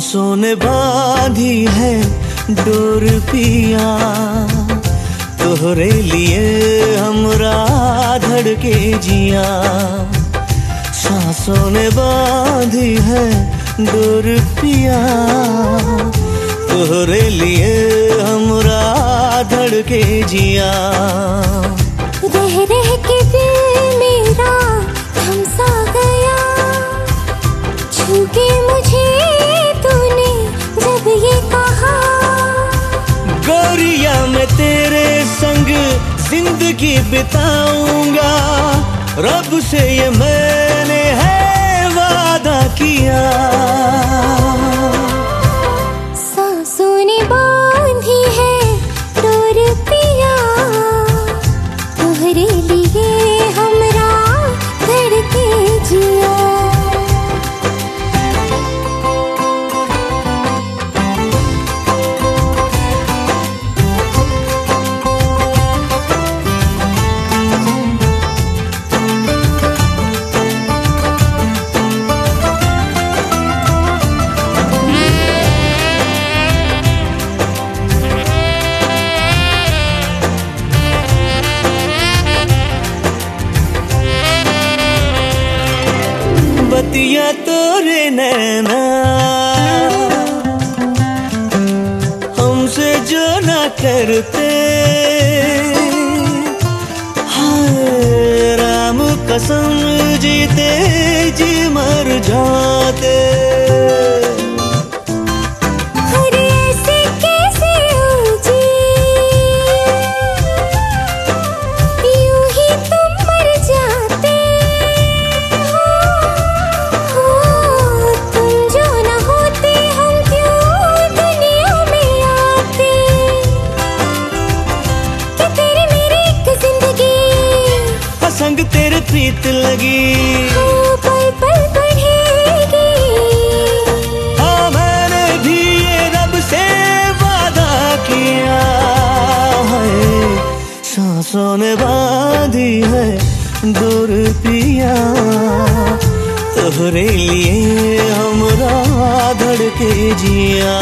सांसों ने बांधी है डोर पिया तोहरे लिए हमरा धड़के जिया। सांसों ने बांधी है डोर पिया तोहरे लिए हमरा धड़के जिया। के दिल मेरा थमसा गया। छू के मुझे मैं तेरे संग ज़िंदगी बिताऊँगा। रब से ये मैंने है वादा किया। बतिया तोरे नैना। हमसे जो ना करते। हाय राम कसम जीते जी मर जाते। संग तेरे प्रीत लगी। हो पल पल बढ़ेगी। हाँ मैंने भी ये रब से वादा किया है। सांसों ने बांधी है दूर पिया। तोहरे लिए हमरा धड़के जिया।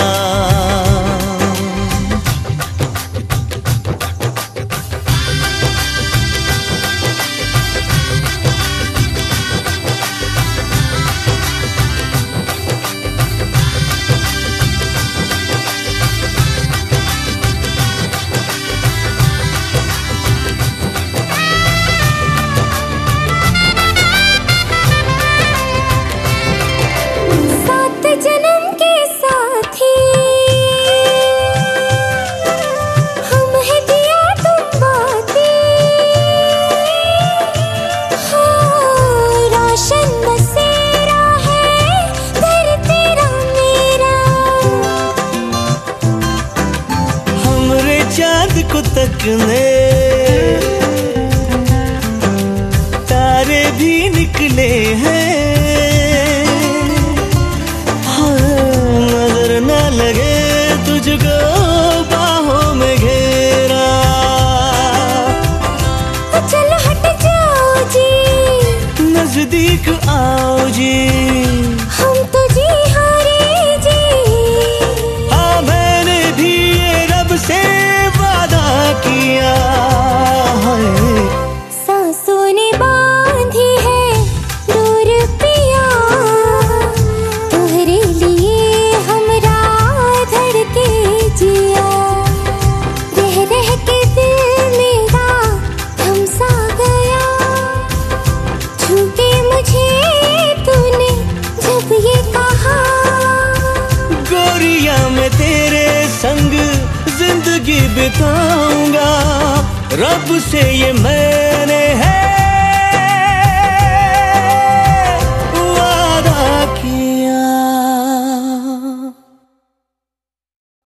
तकने तारे भी निकले हैं। हाँ, नज़र न लगे। बिताऊँगा। रब से ये मैंने है